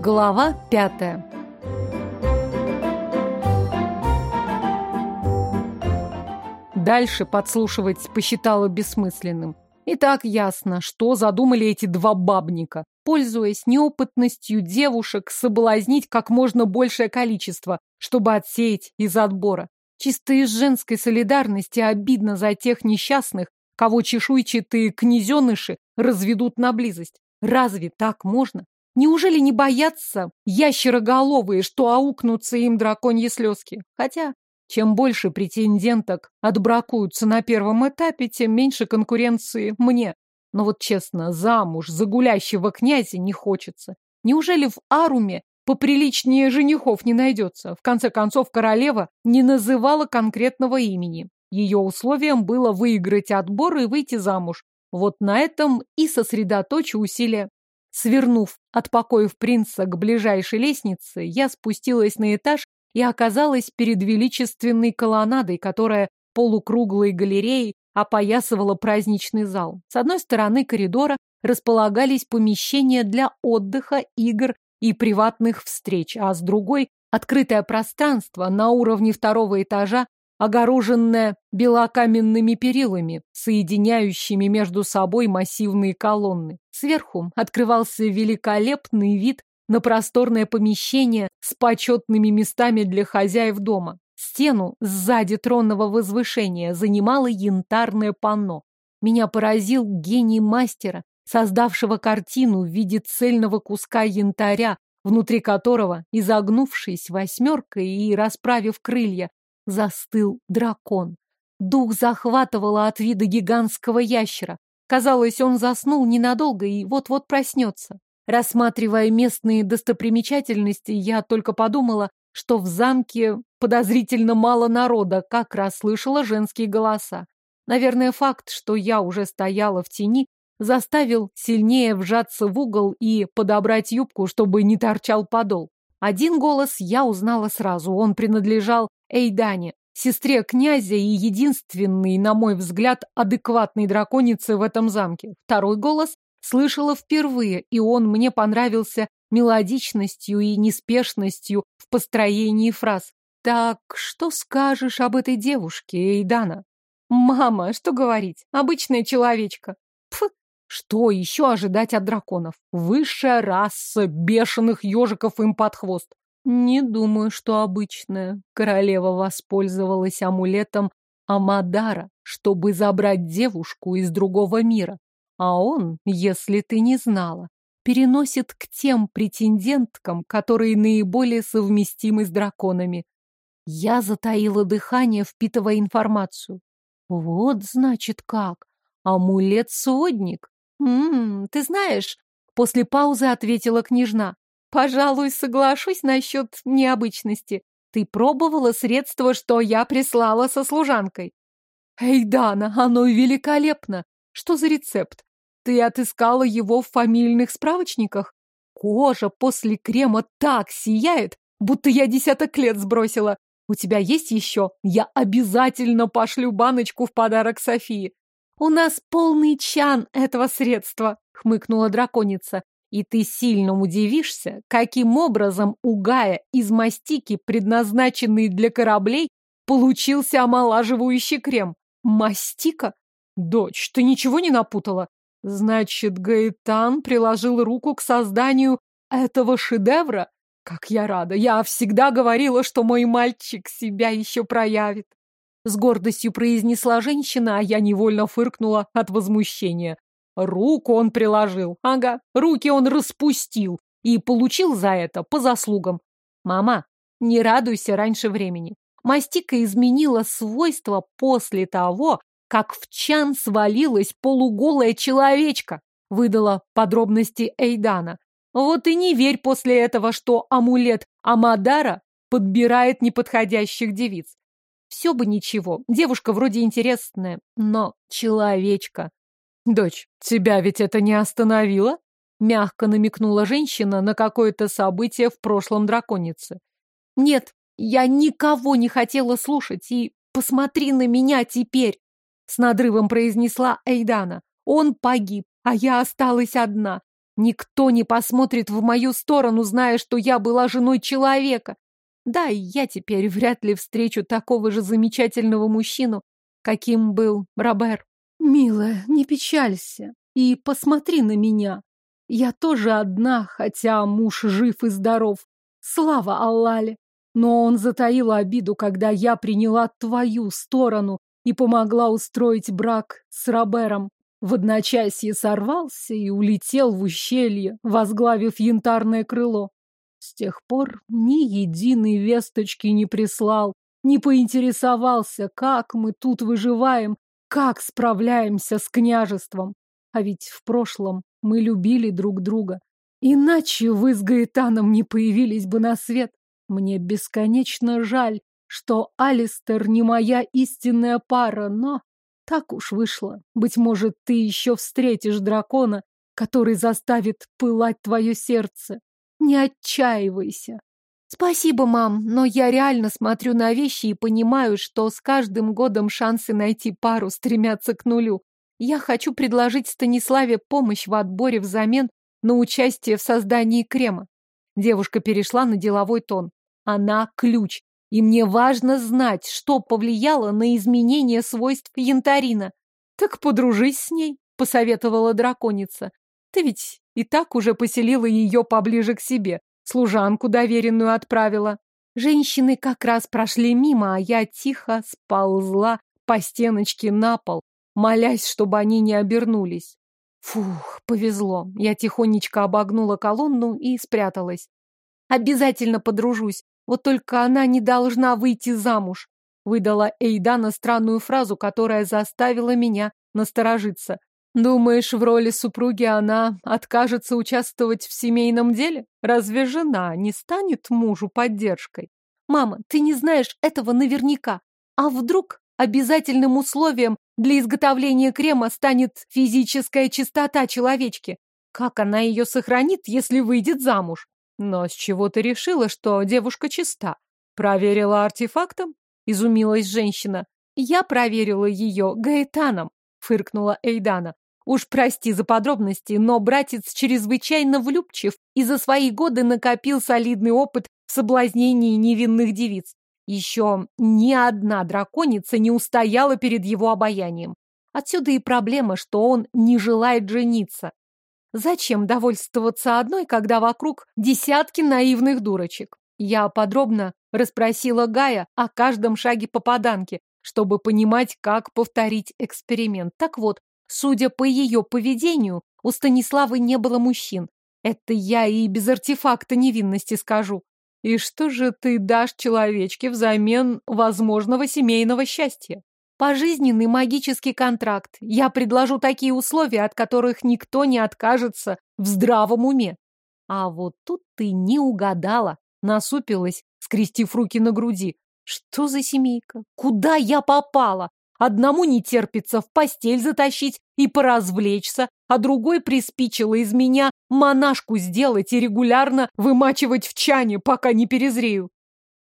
Глава пятая Дальше подслушивать посчитала бессмысленным. И так ясно, что задумали эти два бабника. Пользуясь неопытностью девушек, соблазнить как можно большее количество, чтобы отсеять из отбора. Чисто из женской солидарности обидно за тех несчастных, кого чешуйчатые князеныши разведут на близость. Разве так можно? Неужели не боятся ящероголовые, что аукнутся им драконьи слезки? Хотя чем больше претенденток отбракуются на первом этапе, тем меньше конкуренции мне. Но вот честно, замуж за гулящего князя не хочется. Неужели в Аруме поприличнее женихов не найдется? В конце концов, королева не называла конкретного имени. Ее условием было выиграть отбор и выйти замуж. Вот на этом и сосредоточу усилия. Свернув от покоев принца к ближайшей лестнице, я спустилась на этаж и оказалась перед величественной колоннадой, которая полукруглой галереей опоясывала праздничный зал. С одной стороны коридора располагались помещения для отдыха, игр и приватных встреч, а с другой — открытое пространство на уровне второго этажа, огороженное белокаменными перилами, соединяющими между собой массивные колонны. Сверху открывался великолепный вид на просторное помещение с почетными местами для хозяев дома. Стену сзади тронного возвышения занимало янтарное панно. Меня поразил гений мастера, создавшего картину в виде цельного куска янтаря, внутри которого, изогнувшись восьмеркой и расправив крылья, застыл дракон. Дух захватывало от вида гигантского ящера. Казалось, он заснул ненадолго и вот-вот проснется. Рассматривая местные достопримечательности, я только подумала, что в замке подозрительно мало народа, как раз слышала женские голоса. Наверное, факт, что я уже стояла в тени, заставил сильнее вжаться в угол и подобрать юбку, чтобы не торчал подол. Один голос я узнала сразу, он принадлежал Эйдане, сестре князя и единственной, на мой взгляд, адекватной драконице в этом замке. Второй голос слышала впервые, и он мне понравился мелодичностью и неспешностью в построении фраз. «Так что скажешь об этой девушке, Эйдана?» «Мама, что говорить? Обычная человечка». Пф, что еще ожидать от драконов? Высшая раса бешеных ежиков им под хвост. Не думаю, что обычная. Королева воспользовалась амулетом Амадара, чтобы забрать девушку из другого мира. А он, если ты не знала, переносит к тем претенденткам, которые наиболее совместимы с драконами. Я затаила дыхание, впитывая информацию. Вот, значит, как. Амулет-сводник. М -м, ты знаешь, после паузы ответила княжна. Пожалуй, соглашусь насчет необычности. Ты пробовала средство, что я прислала со служанкой? Эй, Дана, оно великолепно. Что за рецепт? Ты отыскала его в фамильных справочниках? Кожа после крема так сияет, будто я десяток лет сбросила. У тебя есть еще? Я обязательно пошлю баночку в подарок Софии. У нас полный чан этого средства, хмыкнула драконица. И ты сильно удивишься, каким образом у Гая из мастики, предназначенный для кораблей, получился омолаживающий крем. Мастика? Дочь, ты ничего не напутала? Значит, Гаэтан приложил руку к созданию этого шедевра? Как я рада! Я всегда говорила, что мой мальчик себя еще проявит. С гордостью произнесла женщина, а я невольно фыркнула от возмущения. Руку он приложил. Ага, руки он распустил. И получил за это по заслугам. Мама, не радуйся раньше времени. Мастика изменила свойства после того, как в чан свалилась полуголая человечка, выдала подробности Эйдана. Вот и не верь после этого, что амулет Амадара подбирает неподходящих девиц. Все бы ничего, девушка вроде интересная, но человечка. Дочь, тебя ведь это не остановило? Мягко намекнула женщина на какое-то событие в прошлом драконице. Нет, я никого не хотела слушать, и посмотри на меня теперь с надрывом произнесла Эйдана. Он погиб, а я осталась одна. Никто не посмотрит в мою сторону, зная, что я была женой человека. Да, и я теперь вряд ли встречу такого же замечательного мужчину, каким был Робер. Милая, не печалься и посмотри на меня. Я тоже одна, хотя муж жив и здоров. Слава Аллале! Но он затаил обиду, когда я приняла твою сторону и помогла устроить брак с Робером. В одночасье сорвался и улетел в ущелье, возглавив янтарное крыло. С тех пор ни единой весточки не прислал, не поинтересовался, как мы тут выживаем, как справляемся с княжеством. А ведь в прошлом мы любили друг друга. Иначе вы с Гаэтаном не появились бы на свет. Мне бесконечно жаль, что Алистер не моя истинная пара, но так уж вышло. Быть может, ты еще встретишь дракона, который заставит пылать твое сердце. Не отчаивайся. Спасибо, мам, но я реально смотрю на вещи и понимаю, что с каждым годом шансы найти пару стремятся к нулю. Я хочу предложить Станиславе помощь в отборе взамен на участие в создании крема. Девушка перешла на деловой тон. Она ключ, и мне важно знать, что повлияло на изменение свойств янтарина. Так подружись с ней, посоветовала драконица. Ты ведь и так уже поселила ее поближе к себе, служанку доверенную отправила. Женщины как раз прошли мимо, а я тихо сползла по стеночке на пол, молясь, чтобы они не обернулись. Фух, повезло. Я тихонечко обогнула колонну и спряталась. Обязательно подружусь, вот только она не должна выйти замуж. Выдала Эйдана странную фразу, которая заставила меня насторожиться. Думаешь, в роли супруги она откажется участвовать в семейном деле? Разве жена не станет мужу поддержкой? Мама, ты не знаешь этого наверняка. А вдруг обязательным условием для изготовления крема станет физическая чистота человечки. Как она ее сохранит, если выйдет замуж? Но с чего ты решила, что девушка чиста? Проверила артефактом? Изумилась женщина. Я проверила ее гаэтаном, фыркнула Эйдана. Уж прости за подробности, но братец чрезвычайно влюбчив и за свои годы накопил солидный опыт в соблазнении невинных девиц. Еще ни одна драконица не устояла перед его обаянием. Отсюда и проблема, что он не желает жениться. Зачем довольствоваться одной, когда вокруг десятки наивных дурочек? Я подробно расспросила Гая о каждом шаге попаданки, чтобы понимать, как повторить эксперимент. Так вот, судя по ее поведению, у Станиславы не было мужчин. Это я и без артефакта невинности скажу. И что же ты дашь человечке взамен возможного семейного счастья? Пожизненный магический контракт. Я предложу такие условия, от которых никто не откажется в здравом уме. А вот тут ты не угадала. Насупилась, скрестив руки на груди. Что за семейка? Куда я попала? Одному не терпится в постель затащить и поразвлечься, а другой приспичило из меня монашку сделать и регулярно вымачивать в чане, пока не перезрею.